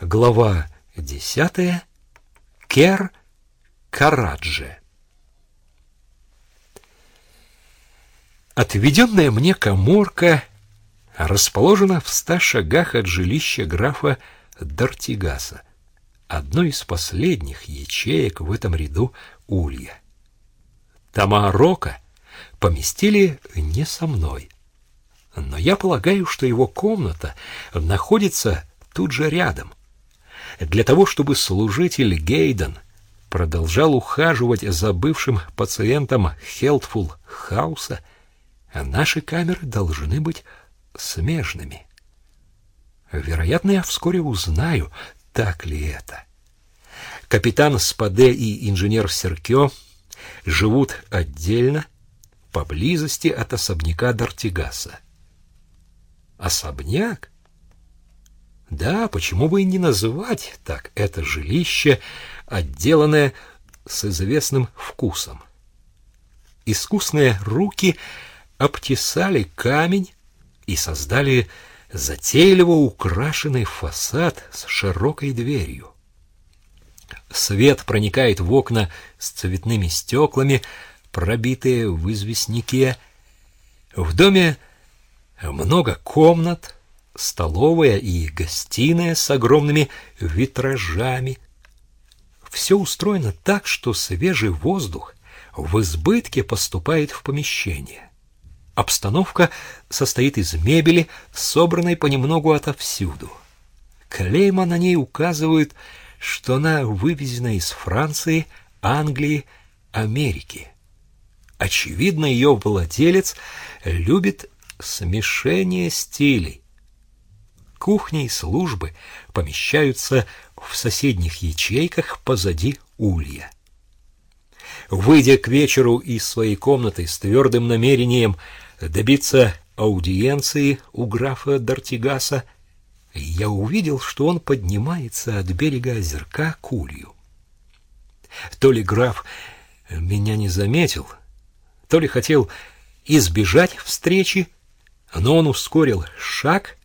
Глава десятая. Кер Карадже. Отведенная мне коморка расположена в ста шагах от жилища графа Дартигаса, одной из последних ячеек в этом ряду улья. Тамарока поместили не со мной, но я полагаю, что его комната находится тут же рядом. Для того, чтобы служитель Гейден продолжал ухаживать за бывшим пациентом Хелтфул Хауса, наши камеры должны быть смежными. Вероятно, я вскоре узнаю, так ли это. Капитан Спаде и инженер Серкё живут отдельно, поблизости от особняка Дартигаса. Особняк? Да, почему бы и не называть так это жилище, отделанное с известным вкусом. Искусные руки обтесали камень и создали затейливо украшенный фасад с широкой дверью. Свет проникает в окна с цветными стеклами, пробитые в известняке. В доме много комнат, столовая и гостиная с огромными витражами. Все устроено так, что свежий воздух в избытке поступает в помещение. Обстановка состоит из мебели, собранной понемногу отовсюду. Клейма на ней указывает, что она вывезена из Франции, Англии, Америки. Очевидно, ее владелец любит смешение стилей. Кухня и службы помещаются в соседних ячейках позади улья. Выйдя к вечеру из своей комнаты с твердым намерением добиться аудиенции у графа Дартигаса, я увидел, что он поднимается от берега озерка к улью. То ли граф меня не заметил, то ли хотел избежать встречи, но он ускорил шаг,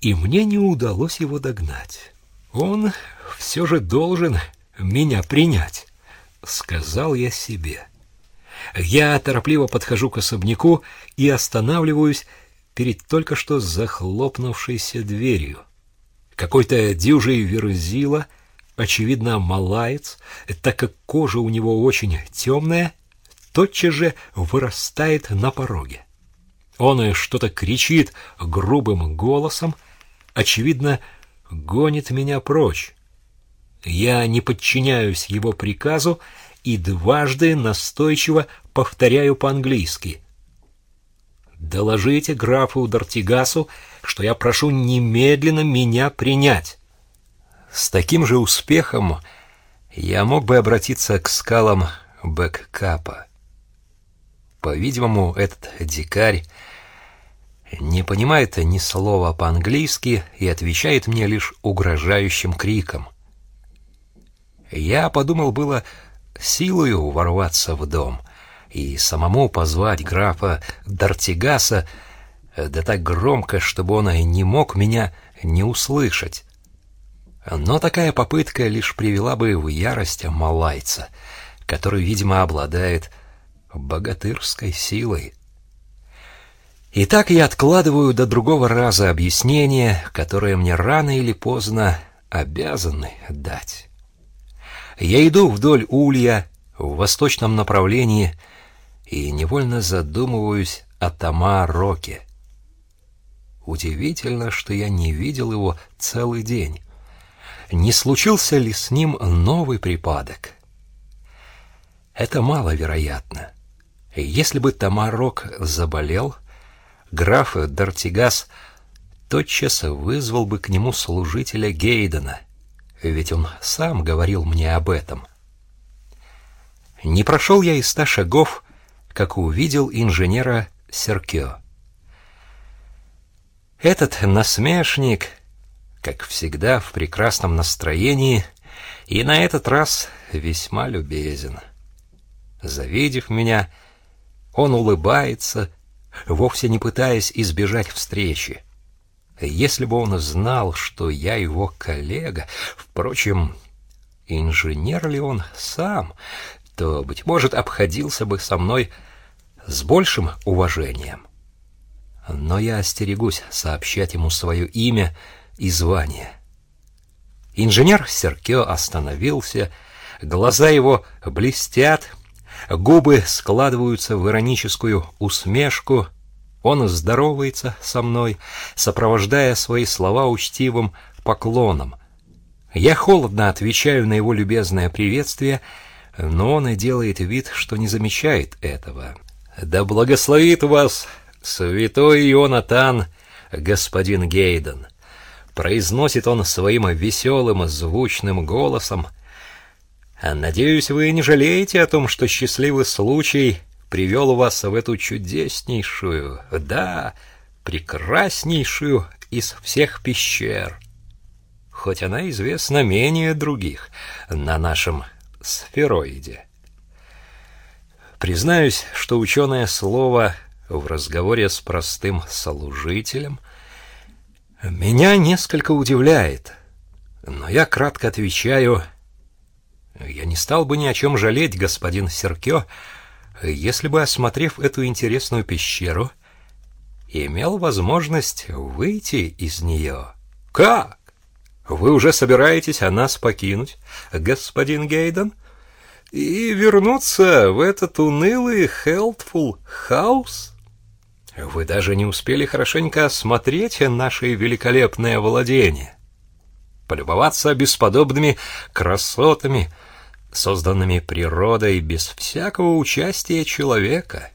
и мне не удалось его догнать. Он все же должен меня принять, сказал я себе. Я торопливо подхожу к особняку и останавливаюсь перед только что захлопнувшейся дверью. Какой-то дюжий верзила, очевидно, малаец, так как кожа у него очень темная, тотчас же вырастает на пороге. Он что-то кричит грубым голосом, очевидно, гонит меня прочь. Я не подчиняюсь его приказу и дважды настойчиво повторяю по-английски. «Доложите графу Дартигасу, что я прошу немедленно меня принять». С таким же успехом я мог бы обратиться к скалам Бэккапа. По-видимому, этот дикарь не понимает ни слова по-английски и отвечает мне лишь угрожающим криком. Я подумал было силою ворваться в дом и самому позвать графа Дартигаса, да так громко, чтобы он не мог меня не услышать. Но такая попытка лишь привела бы в ярость малайца, который, видимо, обладает богатырской силой. И так я откладываю до другого раза объяснение, которое мне рано или поздно обязаны дать. Я иду вдоль улья в восточном направлении и невольно задумываюсь о Тома Роке. Удивительно, что я не видел его целый день. Не случился ли с ним новый припадок? Это маловероятно. Если бы Тамарок заболел, граф Дартигас тотчас вызвал бы к нему служителя Гейдена, ведь он сам говорил мне об этом. Не прошел я и ста шагов, как увидел инженера Серкё. Этот насмешник, как всегда, в прекрасном настроении и на этот раз весьма любезен. Завидев меня, он улыбается, вовсе не пытаясь избежать встречи. Если бы он знал, что я его коллега, впрочем, инженер ли он сам, то, быть может, обходился бы со мной с большим уважением. Но я остерегусь сообщать ему свое имя и звание. Инженер Серкио остановился, глаза его блестят, губы складываются в ироническую усмешку. Он здоровается со мной, сопровождая свои слова учтивым поклоном. Я холодно отвечаю на его любезное приветствие, но он и делает вид, что не замечает этого. «Да благословит вас святой Ионатан, господин Гейден!» Произносит он своим веселым, звучным голосом. «Надеюсь, вы не жалеете о том, что счастливый случай привел вас в эту чудеснейшую, да, прекраснейшую из всех пещер, хоть она известна менее других на нашем сфероиде. Признаюсь, что ученое слово в разговоре с простым служителем меня несколько удивляет, но я кратко отвечаю, я не стал бы ни о чем жалеть, господин Серкё, если бы, осмотрев эту интересную пещеру, имел возможность выйти из нее. Как? Вы уже собираетесь о нас покинуть, господин Гейден, и вернуться в этот унылый Хелтфул хаус? Вы даже не успели хорошенько осмотреть наше великолепное владение, полюбоваться бесподобными красотами, созданными природой без всякого участия человека.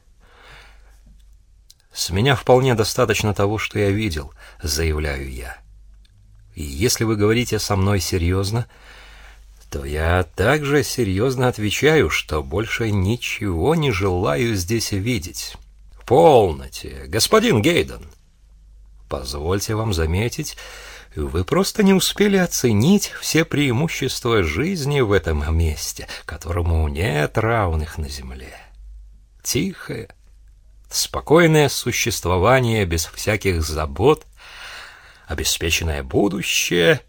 С меня вполне достаточно того, что я видел, заявляю я. И если вы говорите со мной серьезно, то я также серьезно отвечаю, что больше ничего не желаю здесь видеть. Полноте, господин Гейден. Позвольте вам заметить, вы просто не успели оценить все преимущества жизни в этом месте, которому нет равных на земле. Тихое, спокойное существование без всяких забот, обеспеченное будущее,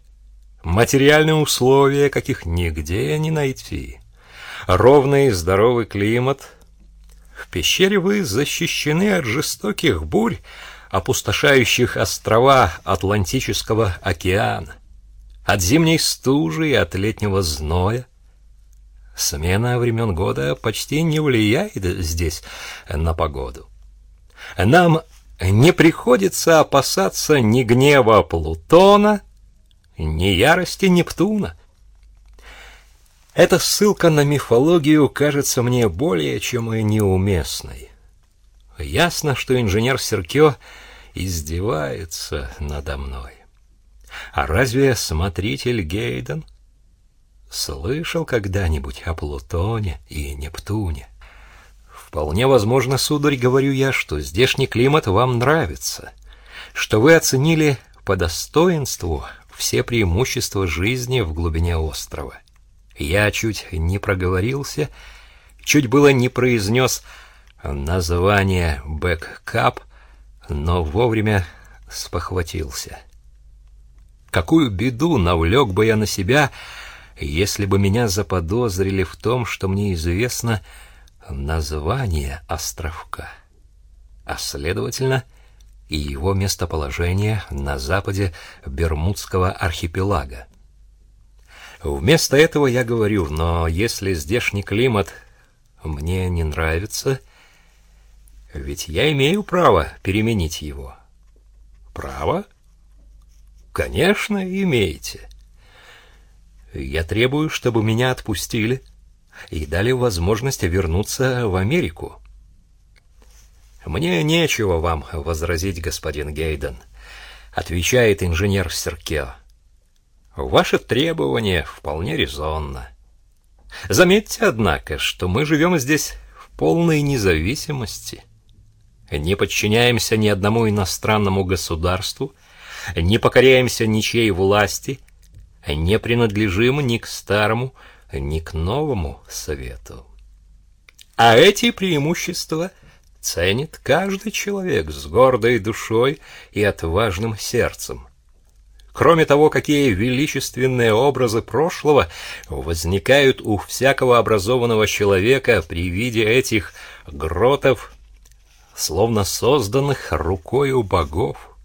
материальные условия, каких нигде не найти, ровный и здоровый климат. В пещере вы защищены от жестоких бурь, опустошающих острова Атлантического океана, от зимней стужи и от летнего зноя. Смена времен года почти не влияет здесь на погоду. Нам не приходится опасаться ни гнева Плутона, ни ярости Нептуна. Эта ссылка на мифологию кажется мне более чем и неуместной. Ясно, что инженер Серкё издевается надо мной. А разве смотритель Гейден слышал когда-нибудь о Плутоне и Нептуне? Вполне возможно, сударь, говорю я, что здешний климат вам нравится, что вы оценили по достоинству все преимущества жизни в глубине острова. Я чуть не проговорился, чуть было не произнес название бэккап, но вовремя спохватился. Какую беду навлек бы я на себя, если бы меня заподозрили в том, что мне известно название островка, а следовательно и его местоположение на западе Бермудского архипелага. Вместо этого я говорю, но если здешний климат мне не нравится, ведь я имею право переменить его. Право? Конечно, имеете. Я требую, чтобы меня отпустили и дали возможность вернуться в Америку. Мне нечего вам возразить, господин Гейден, отвечает инженер Серкео. Ваше требование вполне резонно. Заметьте, однако, что мы живем здесь в полной независимости не подчиняемся ни одному иностранному государству, не покоряемся ничьей власти, не принадлежим ни к старому, ни к новому совету. А эти преимущества ценит каждый человек с гордой душой и отважным сердцем. Кроме того, какие величественные образы прошлого возникают у всякого образованного человека при виде этих гротов, словно созданных рукою богов.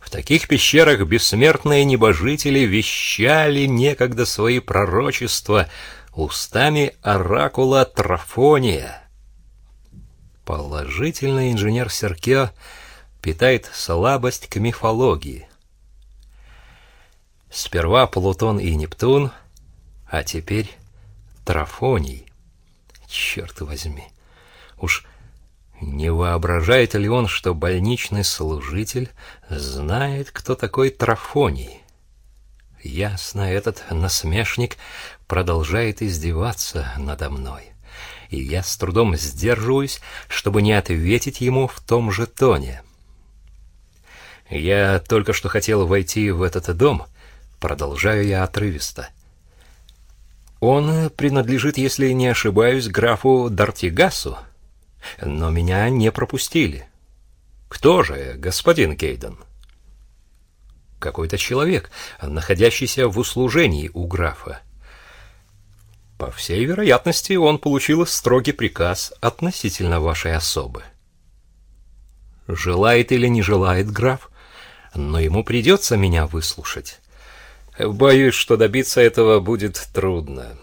В таких пещерах бессмертные небожители вещали некогда свои пророчества устами оракула Трафония. Положительный инженер Серкё питает слабость к мифологии. Сперва Плутон и Нептун, а теперь Трафоний. Черт возьми, уж не воображает ли он, что больничный служитель знает, кто такой Трафоний? Ясно, этот насмешник продолжает издеваться надо мной, и я с трудом сдерживаюсь, чтобы не ответить ему в том же тоне. Я только что хотел войти в этот дом, продолжаю я отрывисто. Он принадлежит, если не ошибаюсь, графу Дартигасу, но меня не пропустили. Кто же, господин Кейден? Какой-то человек, находящийся в услужении у графа. По всей вероятности, он получил строгий приказ относительно вашей особы. Желает или не желает граф, но ему придется меня выслушать. Боюсь, что добиться этого будет трудно.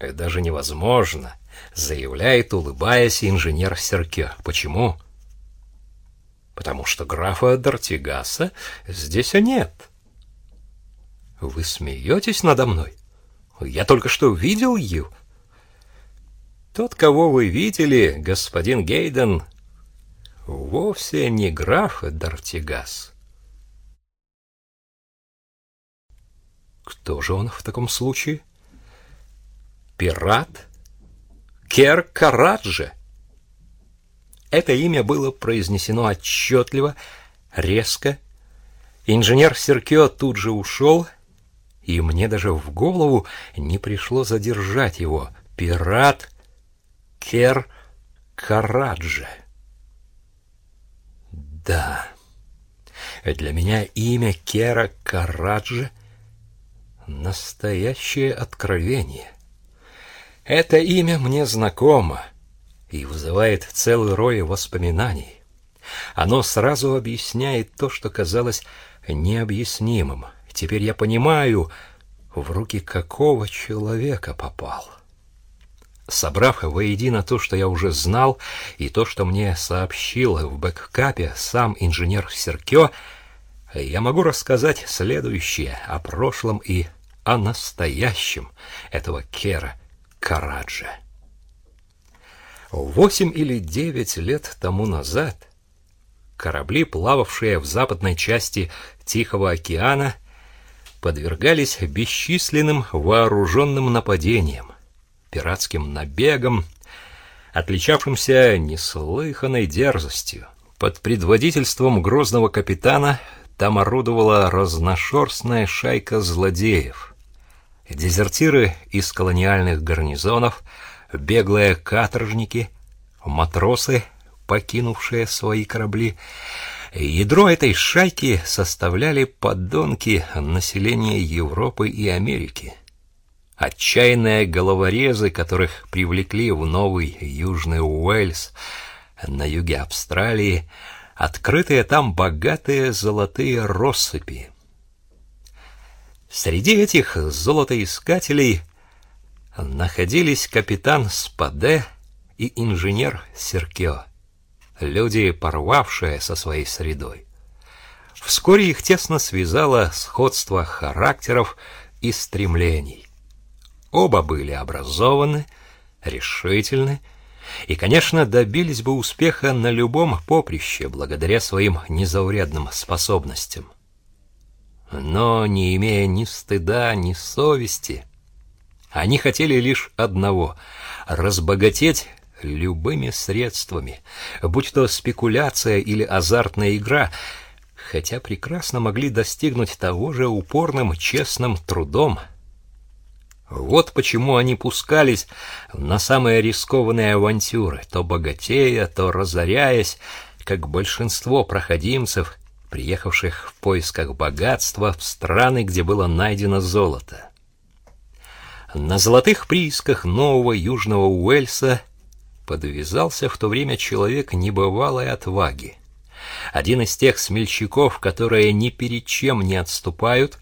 Даже невозможно заявляет, улыбаясь, инженер Серке. Почему? Потому что графа Дартигаса здесь нет. Вы смеетесь надо мной? Я только что видел ее. Тот, кого вы видели, господин Гейден, вовсе не граф Дартигас. Кто же он в таком случае? Пират? Кер Караджи. Это имя было произнесено отчетливо, резко. Инженер Серкио тут же ушел, и мне даже в голову не пришло задержать его. Пират Кер Караджи. Да, для меня имя Кера Караджи — настоящее откровение. Это имя мне знакомо и вызывает целый рой воспоминаний. Оно сразу объясняет то, что казалось необъяснимым. Теперь я понимаю, в руки какого человека попал. Собрав воедино то, что я уже знал, и то, что мне сообщил в бэккапе сам инженер Серкё, я могу рассказать следующее о прошлом и о настоящем этого Кера Караджа. Восемь или девять лет тому назад корабли, плававшие в западной части Тихого океана, подвергались бесчисленным вооруженным нападениям, пиратским набегам, отличавшимся неслыханной дерзостью. Под предводительством грозного капитана там орудовала разношерстная шайка злодеев. Дезертиры из колониальных гарнизонов, беглые каторжники, матросы, покинувшие свои корабли. Ядро этой шайки составляли подонки населения Европы и Америки. Отчаянные головорезы, которых привлекли в Новый Южный Уэльс на юге Австралии, открытые там богатые золотые россыпи. Среди этих золотоискателей находились капитан Спаде и инженер Серкио, люди, порвавшие со своей средой. Вскоре их тесно связало сходство характеров и стремлений. Оба были образованы, решительны и, конечно, добились бы успеха на любом поприще благодаря своим незаурядным способностям но не имея ни стыда, ни совести. Они хотели лишь одного — разбогатеть любыми средствами, будь то спекуляция или азартная игра, хотя прекрасно могли достигнуть того же упорным честным трудом. Вот почему они пускались на самые рискованные авантюры, то богатея, то разоряясь, как большинство проходимцев, приехавших в поисках богатства в страны, где было найдено золото. На золотых приисках нового Южного Уэльса подвязался в то время человек небывалой отваги. Один из тех смельчаков, которые ни перед чем не отступают,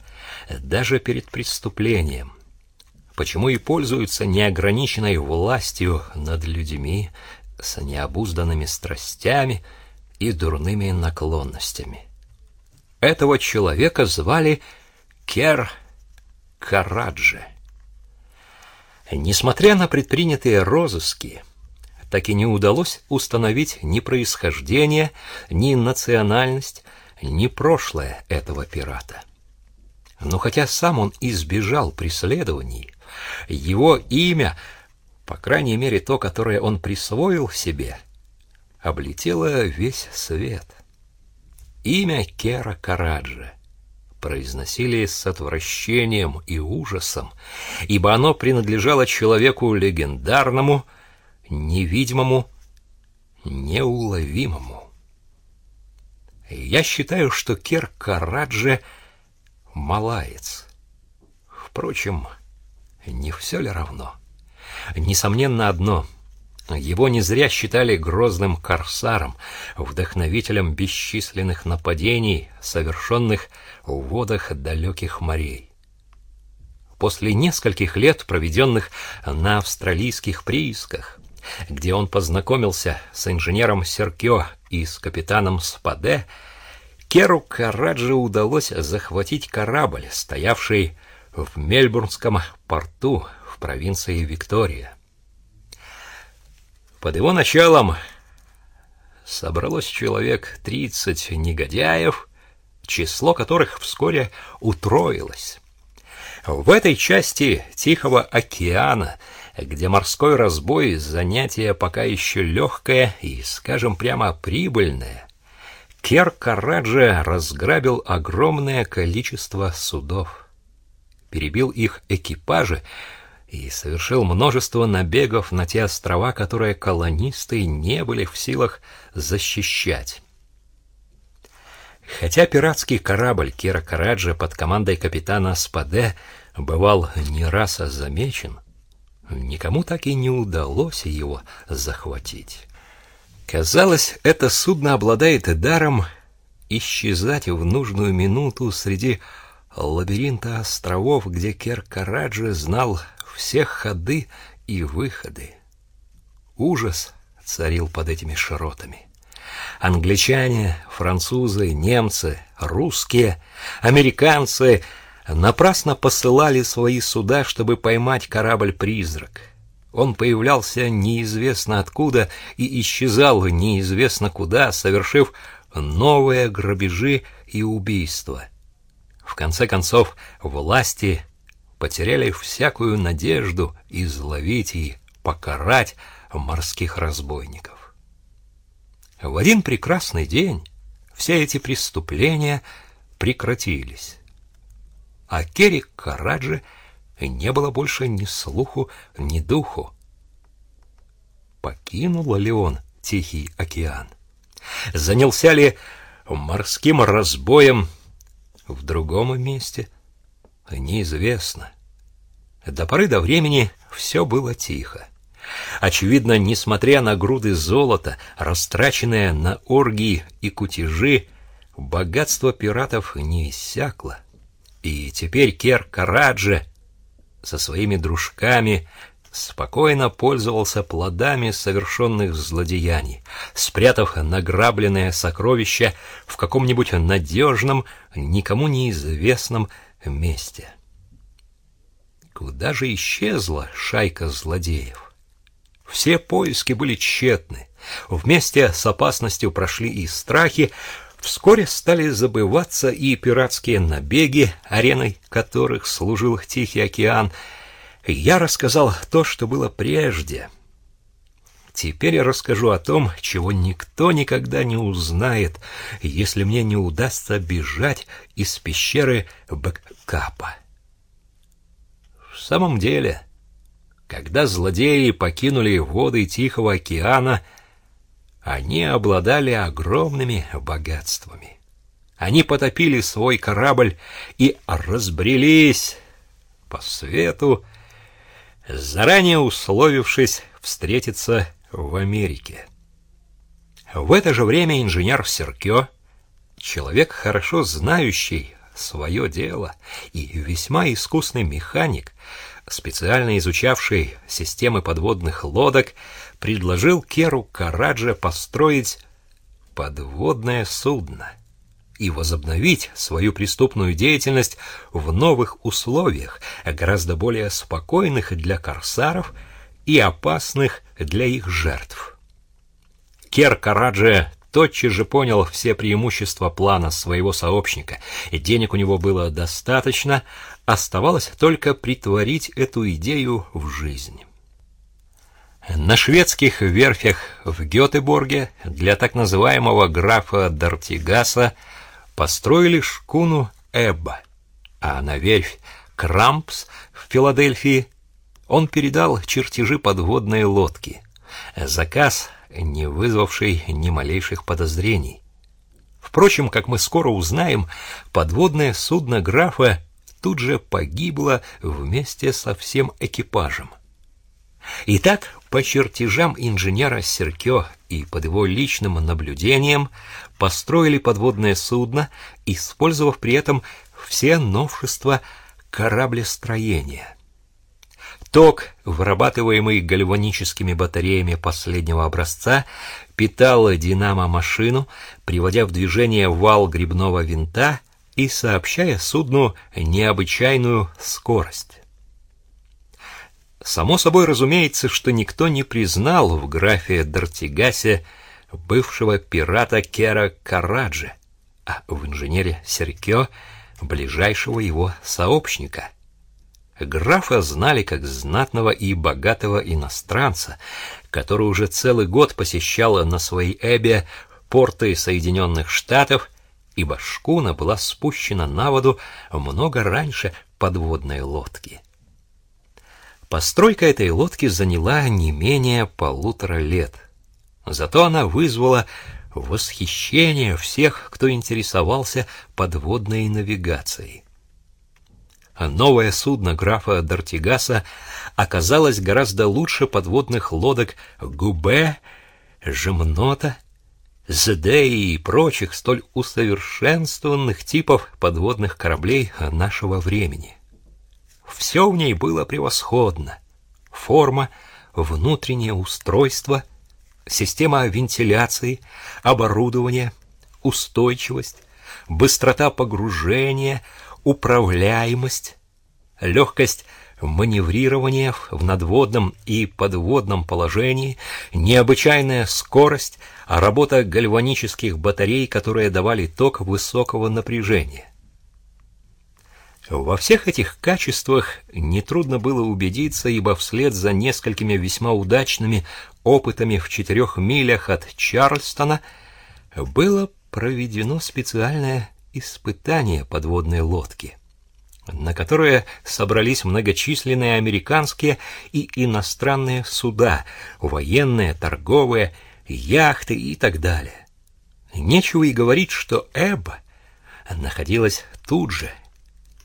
даже перед преступлением. Почему и пользуются неограниченной властью над людьми с необузданными страстями и дурными наклонностями. Этого человека звали Кер Караджи. Несмотря на предпринятые розыски, так и не удалось установить ни происхождение, ни национальность, ни прошлое этого пирата. Но хотя сам он избежал преследований, его имя, по крайней мере то, которое он присвоил себе, облетело весь свет. Имя Кера Караджа произносили с отвращением и ужасом, ибо оно принадлежало человеку легендарному, невидимому, неуловимому. Я считаю, что Кер Караджи — малаец. Впрочем, не все ли равно? Несомненно одно — его не зря считали грозным корсаром, вдохновителем бесчисленных нападений, совершенных в водах далеких морей. После нескольких лет, проведенных на австралийских приисках, где он познакомился с инженером Серкио и с капитаном Спаде, Керу Караджи удалось захватить корабль, стоявший в Мельбурнском порту в провинции Виктория. Под его началом собралось человек тридцать негодяев, число которых вскоре утроилось. В этой части Тихого океана, где морской разбой занятие пока еще легкое и, скажем прямо, прибыльное, Кер Караджа разграбил огромное количество судов, перебил их экипажи, и совершил множество набегов на те острова, которые колонисты не были в силах защищать. Хотя пиратский корабль Кира Караджа под командой капитана Спаде бывал не раз замечен, никому так и не удалось его захватить. Казалось, это судно обладает даром исчезать в нужную минуту среди лабиринта островов, где Кер Караджи знал все ходы и выходы. Ужас царил под этими широтами. Англичане, французы, немцы, русские, американцы напрасно посылали свои суда, чтобы поймать корабль-призрак. Он появлялся неизвестно откуда и исчезал неизвестно куда, совершив новые грабежи и убийства. В конце концов, власти потеряли всякую надежду изловить и покарать морских разбойников. В один прекрасный день все эти преступления прекратились. А Керик Караджи не было больше ни слуху, ни духу. Покинул ли он Тихий океан? Занялся ли морским разбоем в другом месте? Неизвестно. До поры до времени все было тихо. Очевидно, несмотря на груды золота, растраченные на оргии и кутежи, богатство пиратов не иссякло. И теперь Кер Караджи со своими дружками спокойно пользовался плодами совершенных злодеяний, спрятав награбленное сокровище в каком-нибудь надежном, никому неизвестном месте. Куда же исчезла шайка злодеев? Все поиски были тщетны. Вместе с опасностью прошли и страхи, Вскоре стали забываться и пиратские набеги, ареной которых служил Тихий океан. Я рассказал то, что было прежде. Теперь я расскажу о том, чего никто никогда не узнает, если мне не удастся бежать из пещеры Бэккапа. В самом деле, когда злодеи покинули воды Тихого океана, они обладали огромными богатствами. Они потопили свой корабль и разбрелись по свету, заранее условившись встретиться в Америке. В это же время инженер Серкё, человек, хорошо знающий свое дело и весьма искусный механик, специально изучавший системы подводных лодок, предложил Керу Караджа построить подводное судно и возобновить свою преступную деятельность в новых условиях, гораздо более спокойных для корсаров и опасных для их жертв. Кер Караджа тотчас же понял все преимущества плана своего сообщника, денег у него было достаточно, оставалось только притворить эту идею в жизнь. На шведских верфях в Гетеборге для так называемого графа Дартигаса построили шкуну Эбба, а на верфь Крампс в Филадельфии он передал чертежи подводной лодки. Заказ не вызвавший ни малейших подозрений. Впрочем, как мы скоро узнаем, подводное судно графа тут же погибло вместе со всем экипажем. Итак, по чертежам инженера Серкё и под его личным наблюдением построили подводное судно, использовав при этом все новшества кораблестроения. Ток, вырабатываемый гальваническими батареями последнего образца, питал динамо-машину, приводя в движение вал грибного винта и сообщая судну необычайную скорость. Само собой разумеется, что никто не признал в графе Дартигасе бывшего пирата Кера Караджи, а в инженере Серкё ближайшего его сообщника — Графа знали как знатного и богатого иностранца, который уже целый год посещал на своей Эбе порты Соединенных Штатов, ибо шкуна была спущена на воду много раньше подводной лодки. Постройка этой лодки заняла не менее полутора лет. Зато она вызвала восхищение всех, кто интересовался подводной навигацией. Новое судно графа Дартигаса оказалось гораздо лучше подводных лодок Губе, Жемнота, ЗД и прочих столь усовершенствованных типов подводных кораблей нашего времени. Все в ней было превосходно. Форма, внутреннее устройство, система вентиляции, оборудование, устойчивость, быстрота погружения — управляемость, легкость маневрирования в надводном и подводном положении, необычайная скорость, а работа гальванических батарей, которые давали ток высокого напряжения. Во всех этих качествах нетрудно было убедиться, ибо вслед за несколькими весьма удачными опытами в четырех милях от Чарльстона было проведено специальное испытание подводной лодки, на которое собрались многочисленные американские и иностранные суда, военные, торговые, яхты и так далее. Нечего и говорить, что Эбба находилась тут же,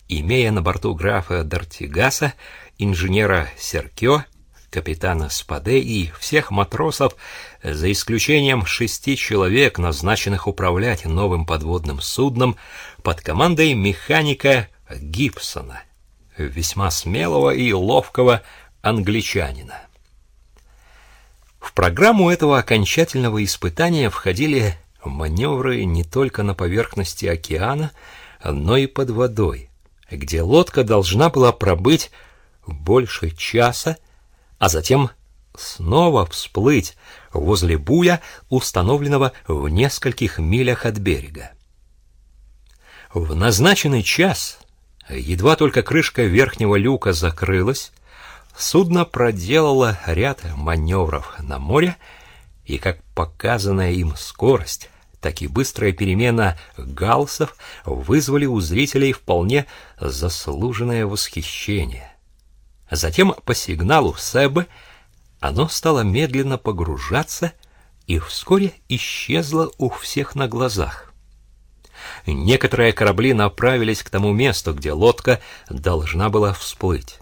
имея на борту графа Дартигаса, инженера Серкё капитана Спаде и всех матросов, за исключением шести человек, назначенных управлять новым подводным судном под командой механика Гибсона, весьма смелого и ловкого англичанина. В программу этого окончательного испытания входили маневры не только на поверхности океана, но и под водой, где лодка должна была пробыть больше часа, а затем снова всплыть возле буя, установленного в нескольких милях от берега. В назначенный час, едва только крышка верхнего люка закрылась, судно проделало ряд маневров на море, и как показанная им скорость, так и быстрая перемена галсов вызвали у зрителей вполне заслуженное восхищение. Затем по сигналу Себы оно стало медленно погружаться и вскоре исчезло у всех на глазах. Некоторые корабли направились к тому месту, где лодка должна была всплыть.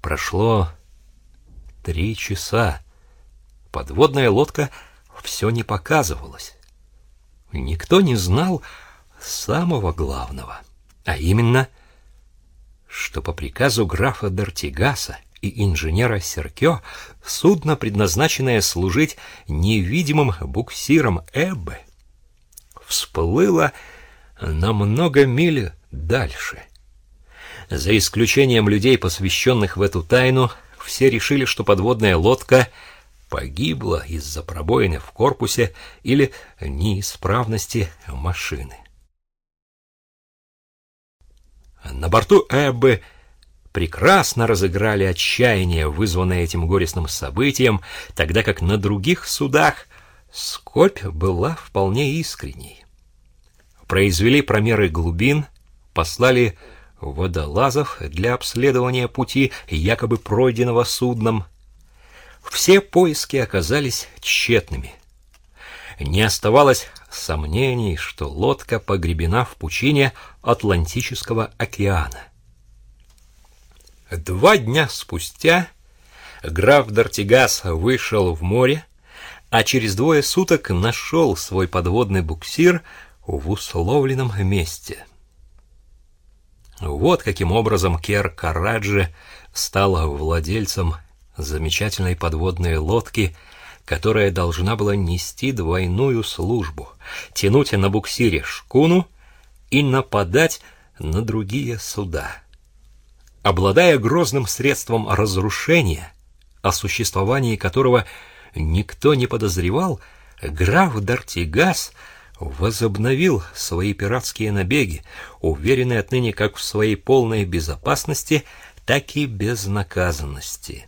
Прошло три часа. Подводная лодка все не показывалась. Никто не знал самого главного, а именно, что по приказу графа Дартигаса и инженера Серкё судно, предназначенное служить невидимым буксиром Эббы, всплыло на много миль дальше. За исключением людей, посвященных в эту тайну, все решили, что подводная лодка погибла из-за пробоины в корпусе или неисправности машины. На борту Эббы прекрасно разыграли отчаяние, вызванное этим горестным событием, тогда как на других судах скорбь была вполне искренней. Произвели промеры глубин, послали водолазов для обследования пути, якобы пройденного судном. Все поиски оказались тщетными. Не оставалось сомнений, что лодка погребена в пучине Атлантического океана. Два дня спустя граф Дартигас вышел в море, а через двое суток нашел свой подводный буксир в условленном месте. Вот каким образом Кер Караджи стал владельцем замечательной подводной лодки, которая должна была нести двойную службу, тянуть на буксире шкуну и нападать на другие суда. Обладая грозным средством разрушения, о существовании которого никто не подозревал, граф Дартигас возобновил свои пиратские набеги, уверенный отныне как в своей полной безопасности, так и безнаказанности.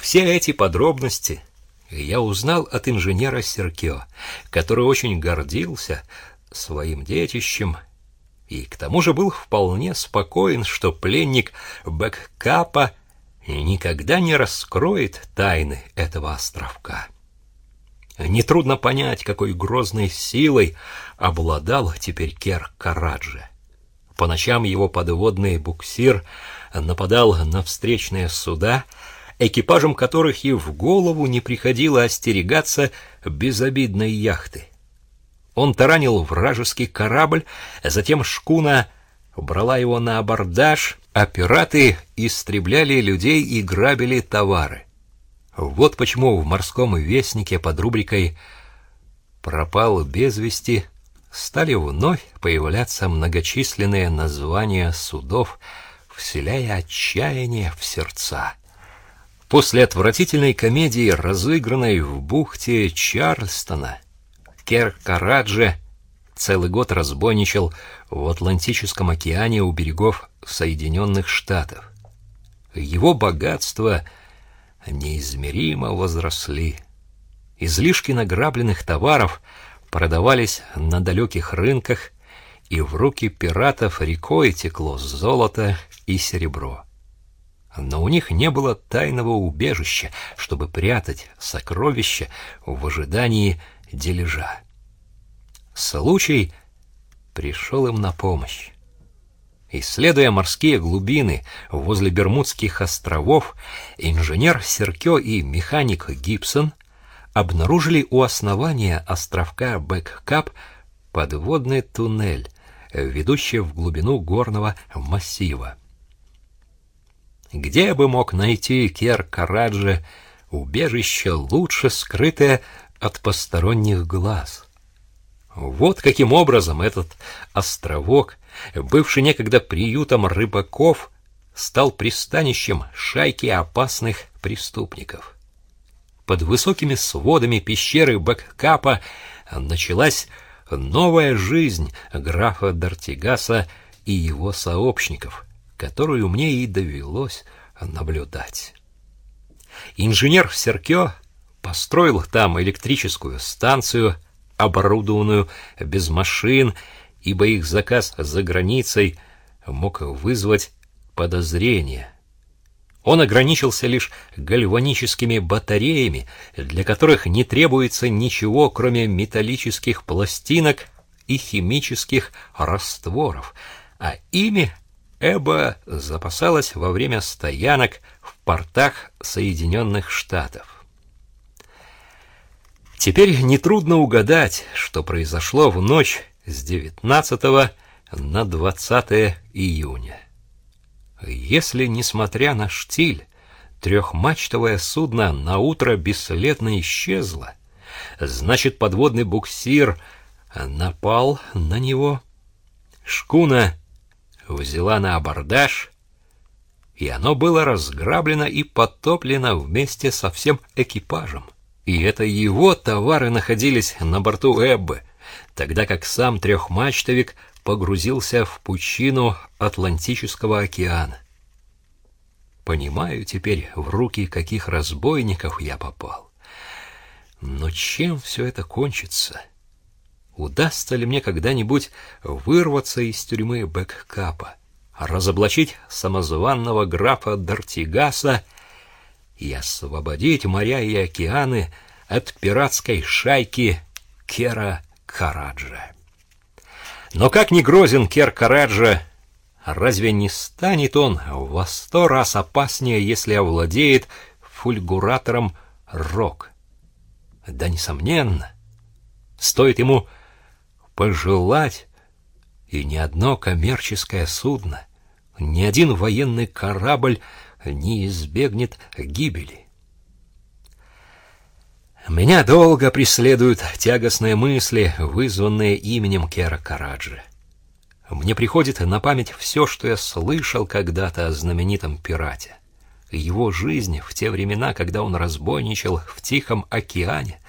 Все эти подробности я узнал от инженера Серкио, который очень гордился своим детищем и к тому же был вполне спокоен, что пленник Бэккапа никогда не раскроет тайны этого островка. Нетрудно понять, какой грозной силой обладал теперь Кер Караджи. По ночам его подводный буксир нападал на встречные суда, экипажам которых и в голову не приходило остерегаться безобидной яхты. Он таранил вражеский корабль, затем шкуна брала его на абордаж, а пираты истребляли людей и грабили товары. Вот почему в морском вестнике под рубрикой «Пропал без вести» стали вновь появляться многочисленные названия судов, вселяя отчаяние в сердца. После отвратительной комедии, разыгранной в бухте Чарльстона, Керкараджи целый год разбойничал в Атлантическом океане у берегов Соединенных Штатов. Его богатство неизмеримо возросли. Излишки награбленных товаров продавались на далеких рынках, и в руки пиратов рекой текло золото и серебро но у них не было тайного убежища, чтобы прятать сокровища в ожидании дележа. Случай пришел им на помощь. Исследуя морские глубины возле Бермудских островов, инженер Серкё и механик Гибсон обнаружили у основания островка Бэккап подводный туннель, ведущий в глубину горного массива. Где бы мог найти Кер Караджи убежище лучше скрытое от посторонних глаз? Вот каким образом этот островок, бывший некогда приютом рыбаков, стал пристанищем шайки опасных преступников. Под высокими сводами пещеры Бэккапа началась новая жизнь графа Дартигаса и его сообщников, которую мне и довелось наблюдать. Инженер Серкё построил там электрическую станцию, оборудованную без машин, ибо их заказ за границей мог вызвать подозрения. Он ограничился лишь гальваническими батареями, для которых не требуется ничего, кроме металлических пластинок и химических растворов, а ими Эба запасалась во время стоянок в портах Соединенных Штатов. Теперь нетрудно угадать, что произошло в ночь с 19 на 20 июня. Если, несмотря на штиль, трехмачтовое судно на утро бесследно исчезло, значит, подводный буксир напал на него, шкуна взяла на абордаж, и оно было разграблено и потоплено вместе со всем экипажем. И это его товары находились на борту Эббы, тогда как сам трехмачтовик погрузился в пучину Атлантического океана. Понимаю теперь, в руки каких разбойников я попал. Но чем все это кончится? Удастся ли мне когда-нибудь вырваться из тюрьмы Бэккапа, разоблачить самозванного графа Дартигаса и освободить моря и океаны от пиратской шайки Кера Караджа? Но как ни грозен Кер Караджа, разве не станет он во сто раз опаснее, если овладеет фульгуратором Рок? Да, несомненно, стоит ему пожелать, и ни одно коммерческое судно, ни один военный корабль не избегнет гибели. Меня долго преследуют тягостные мысли, вызванные именем Кера Караджи. Мне приходит на память все, что я слышал когда-то о знаменитом пирате. Его жизнь в те времена, когда он разбойничал в Тихом океане,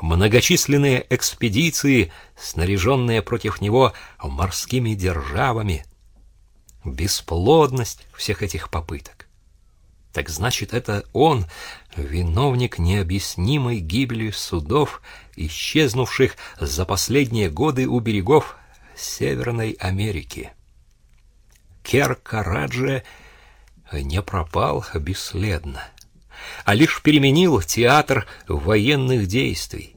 многочисленные экспедиции, снаряженные против него морскими державами, бесплодность всех этих попыток. Так значит, это он, виновник необъяснимой гибели судов, исчезнувших за последние годы у берегов Северной Америки. Кер Караджи не пропал бесследно, а лишь переменил театр военных действий.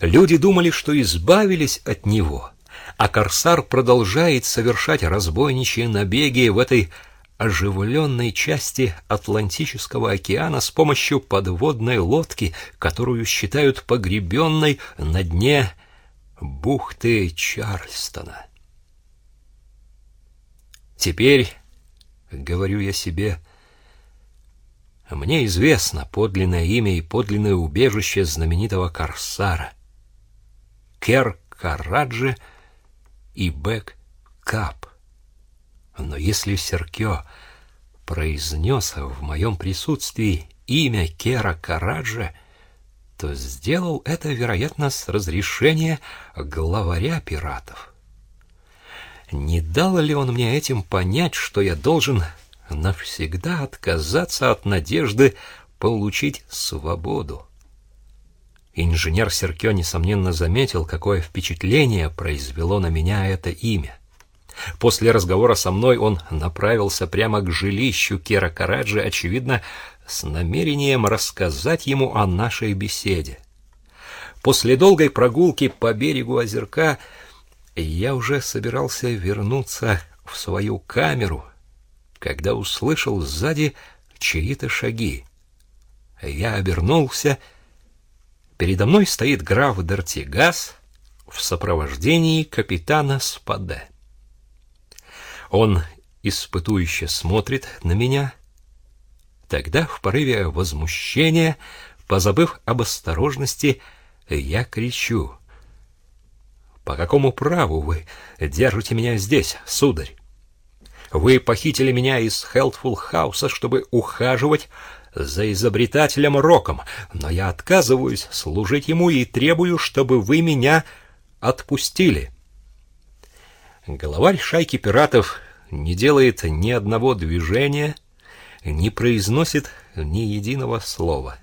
Люди думали, что избавились от него, а корсар продолжает совершать разбойничьи набеги в этой оживленной части Атлантического океана с помощью подводной лодки, которую считают погребенной на дне бухты Чарльстона. Теперь, говорю я себе, мне известно подлинное имя и подлинное убежище знаменитого корсара. Кер Караджи и Бек Кап. Но если Серкё произнес в моем присутствии имя Кера Караджа, то сделал это, вероятно, с разрешения главаря пиратов. Не дал ли он мне этим понять, что я должен навсегда отказаться от надежды получить свободу? Инженер Серкё, несомненно, заметил, какое впечатление произвело на меня это имя. После разговора со мной он направился прямо к жилищу Кера Караджи, очевидно, с намерением рассказать ему о нашей беседе. После долгой прогулки по берегу озерка я уже собирался вернуться в свою камеру, когда услышал сзади чьи-то шаги. Я обернулся. Передо мной стоит граф Дартигас в сопровождении капитана Спаде. Он испытующе смотрит на меня. Тогда в порыве возмущения, позабыв об осторожности, я кричу. «По какому праву вы держите меня здесь, сударь? Вы похитили меня из Хелтфул Хауса, чтобы ухаживать за изобретателем Роком, но я отказываюсь служить ему и требую, чтобы вы меня отпустили». Главарь шайки пиратов не делает ни одного движения, не произносит ни единого слова.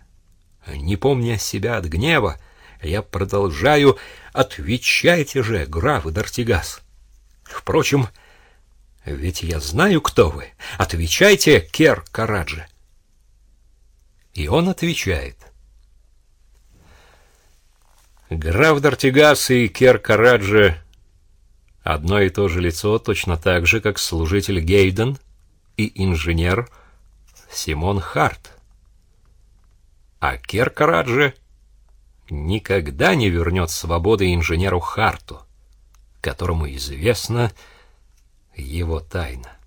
Не помня себя от гнева, я продолжаю «Отвечайте же, граф Дартигас!» Впрочем, Ведь я знаю, кто вы. Отвечайте, Кер Караджи. И он отвечает. Граф Дартигас и Кер Караджи одно и то же лицо, точно так же, как служитель Гейден и инженер Симон Харт. А Кер Караджи никогда не вернет свободы инженеру Харту, которому известна его тайна.